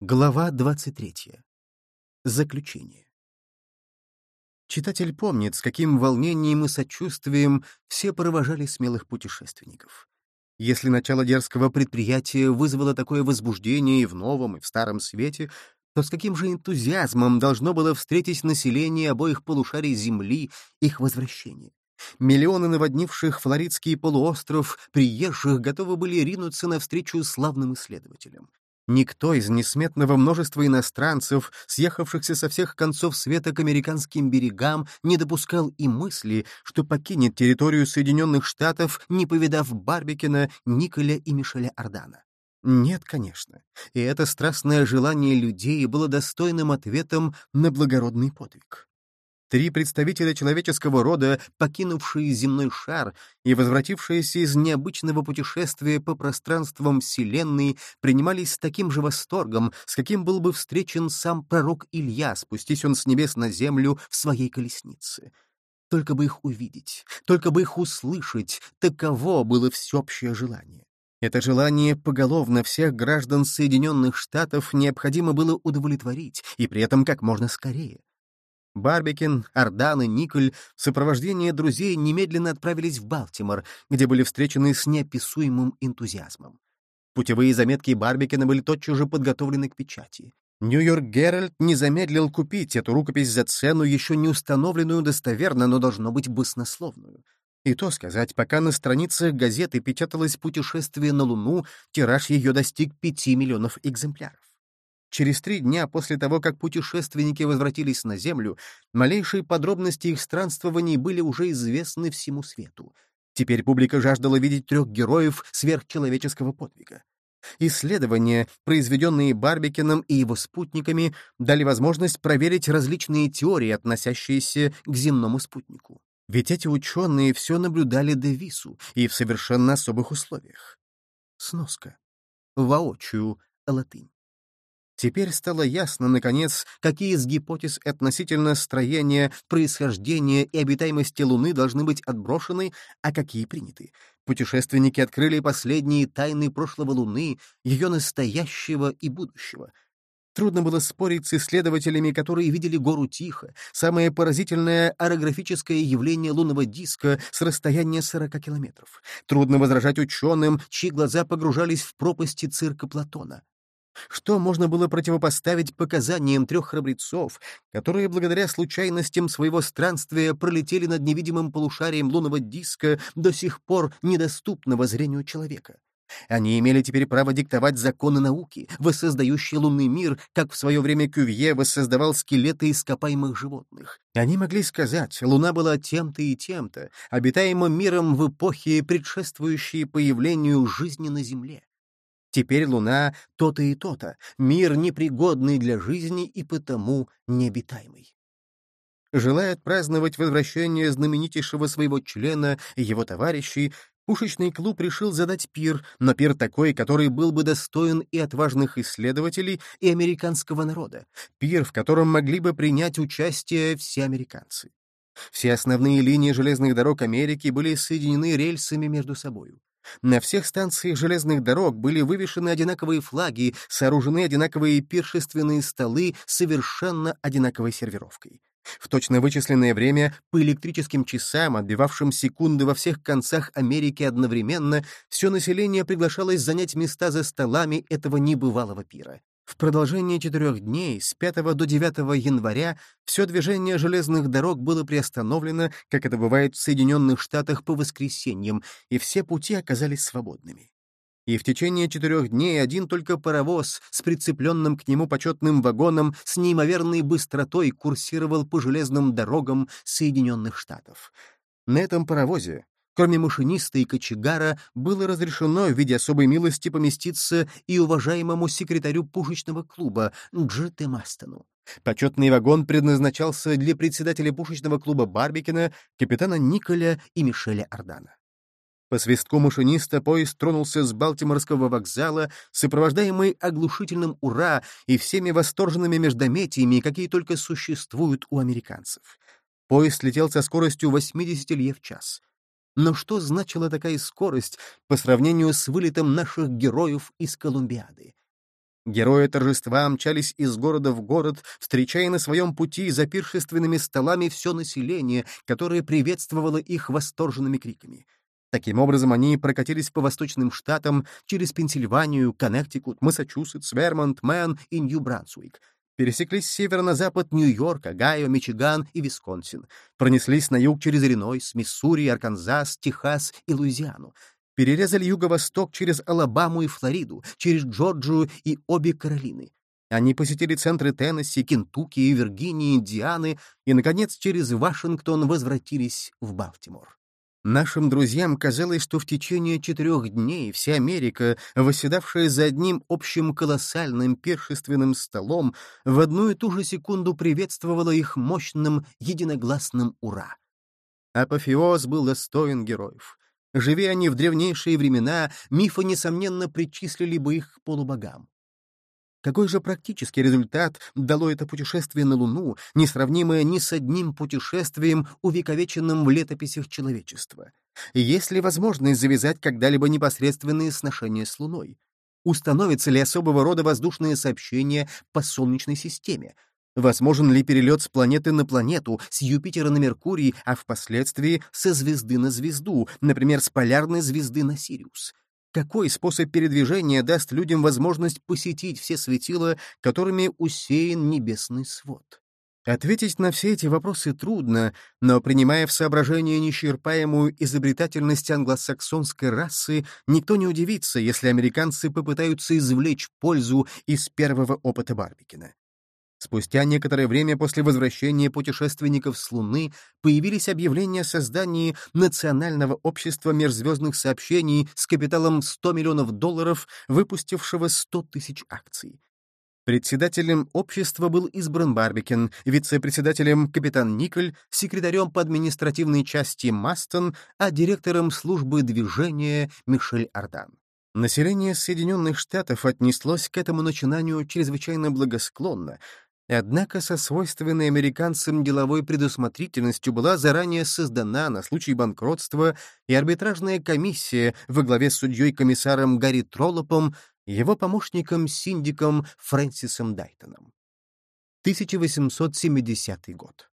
Глава 23. Заключение. Читатель помнит, с каким волнением и сочувствием все провожали смелых путешественников. Если начало дерзкого предприятия вызвало такое возбуждение и в новом, и в старом свете, то с каким же энтузиазмом должно было встретить население обоих полушарий Земли их возвращение? Миллионы наводнивших Флоридский полуостров приезжих готовы были ринуться навстречу славным исследователям. Никто из несметного множества иностранцев, съехавшихся со всех концов света к американским берегам, не допускал и мысли, что покинет территорию Соединенных Штатов, не повидав Барбикина, Николя и Мишеля Ордана. Нет, конечно. И это страстное желание людей было достойным ответом на благородный подвиг. Три представителя человеческого рода, покинувшие земной шар и возвратившиеся из необычного путешествия по пространствам Вселенной, принимались с таким же восторгом, с каким был бы встречен сам пророк Илья, спустись он с небес на землю в своей колеснице. Только бы их увидеть, только бы их услышать, таково было всеобщее желание. Это желание поголовно всех граждан Соединенных Штатов необходимо было удовлетворить, и при этом как можно скорее. Барбикин, Ардан и Николь в сопровождении друзей немедленно отправились в Балтимор, где были встречены с неописуемым энтузиазмом. Путевые заметки Барбикина были тотчас же подготовлены к печати. Нью-Йорк Геральт не замедлил купить эту рукопись за цену, еще не установленную достоверно, но должно быть баснословную. И то сказать, пока на страницах газеты печаталось «Путешествие на Луну», тираж ее достиг пяти миллионов экземпляров. Через три дня после того, как путешественники возвратились на Землю, малейшие подробности их странствований были уже известны всему свету. Теперь публика жаждала видеть трех героев сверхчеловеческого подвига. Исследования, произведенные Барбикином и его спутниками, дали возможность проверить различные теории, относящиеся к земному спутнику. Ведь эти ученые все наблюдали Девису и в совершенно особых условиях. Сноска. Воочию латынь. Теперь стало ясно, наконец, какие из гипотез относительно строения, происхождения и обитаемости Луны должны быть отброшены, а какие приняты. Путешественники открыли последние тайны прошлого Луны, ее настоящего и будущего. Трудно было спорить с исследователями, которые видели гору Тихо, самое поразительное орографическое явление лунного диска с расстояния 40 километров. Трудно возражать ученым, чьи глаза погружались в пропасти цирка Платона. Что можно было противопоставить показаниям трех храбрецов, которые благодаря случайностям своего странствия пролетели над невидимым полушарием лунного диска, до сих пор недоступного зрению человека? Они имели теперь право диктовать законы науки, воссоздающие лунный мир, как в свое время Кювье воссоздавал скелеты ископаемых животных. Они могли сказать, Луна была тем-то и тем-то, обитаемым миром в эпохе, предшествующей появлению жизни на Земле. Теперь Луна то-то и то-то, мир непригодный для жизни и потому необитаемый. Желая отпраздновать возвращение знаменитейшего своего члена и его товарищей, пушечный клуб решил задать пир, но пир такой, который был бы достоин и отважных исследователей, и американского народа, пир, в котором могли бы принять участие все американцы. Все основные линии железных дорог Америки были соединены рельсами между собою. На всех станциях железных дорог были вывешены одинаковые флаги, сооружены одинаковые пиршественные столы с совершенно одинаковой сервировкой. В точно вычисленное время, по электрическим часам, отбивавшим секунды во всех концах Америки одновременно, все население приглашалось занять места за столами этого небывалого пира. В продолжение четырех дней, с 5 до 9 января, все движение железных дорог было приостановлено, как это бывает в Соединенных Штатах по воскресеньям, и все пути оказались свободными. И в течение четырех дней один только паровоз с прицепленным к нему почетным вагоном с неимоверной быстротой курсировал по железным дорогам Соединенных Штатов. На этом паровозе Кроме машиниста и кочегара, было разрешено в виде особой милости поместиться и уважаемому секретарю пушечного клуба Джетте Мастону. Почетный вагон предназначался для председателя пушечного клуба Барбикина, капитана Николя и Мишеля Ордана. По свистку машиниста поезд тронулся с Балтиморского вокзала, сопровождаемый оглушительным «Ура» и всеми восторженными междометиями, какие только существуют у американцев. Поезд летел со скоростью 80 лье в час. Но что значила такая скорость по сравнению с вылетом наших героев из Колумбиады? Герои торжества мчались из города в город, встречая на своем пути за пиршественными столами все население, которое приветствовало их восторженными криками. Таким образом, они прокатились по восточным штатам через Пенсильванию, Коннектикут, Массачусетс, Вермонт, Мэн и Нью-Брансуик. Пересеклись с севера на запад Нью-Йорк, Огайо, Мичиган и Висконсин. Пронеслись на юг через Иллинойс, Миссури, Арканзас, Техас и Луизиану перерезали юго-восток через Алабаму и Флориду, через Джорджию и обе Каролины. Они посетили центры Теннесси, Кентукки, Виргинии, Индианы и, наконец, через Вашингтон возвратились в Балтимор. Нашим друзьям казалось, что в течение четырех дней вся Америка, восседавшая за одним общим колоссальным пиршественным столом, в одну и ту же секунду приветствовала их мощным единогласным «Ура!». Апофеоз был достоин героев. Живи они в древнейшие времена, мифы, несомненно, причислили бы их к полубогам. Какой же практический результат дало это путешествие на Луну, несравнимое ни с одним путешествием, увековеченным в летописях человечества? Есть ли возможность завязать когда-либо непосредственные сношения с Луной? Установятся ли особого рода воздушные сообщения по Солнечной системе? Возможен ли перелет с планеты на планету, с Юпитера на Меркурий, а впоследствии со звезды на звезду, например, с полярной звезды на Сириус? Какой способ передвижения даст людям возможность посетить все светила, которыми усеян небесный свод? Ответить на все эти вопросы трудно, но, принимая в соображение неисчерпаемую изобретательность англосаксонской расы, никто не удивится, если американцы попытаются извлечь пользу из первого опыта Барбикина. Спустя некоторое время после возвращения путешественников с Луны появились объявления о создании Национального общества межзвездных сообщений с капиталом 100 миллионов долларов, выпустившего 100 тысяч акций. Председателем общества был избран Барбикен, вице-председателем капитан Николь, секретарем по административной части Мастон, а директором службы движения Мишель Ардан. Население Соединенных Штатов отнеслось к этому начинанию чрезвычайно благосклонно, Однако со свойственной американцам деловой предусмотрительностью была заранее создана на случай банкротства и арбитражная комиссия во главе с судьей-комиссаром Гарри Троллопом и его помощником-синдиком Фрэнсисом Дайтоном. 1870 год.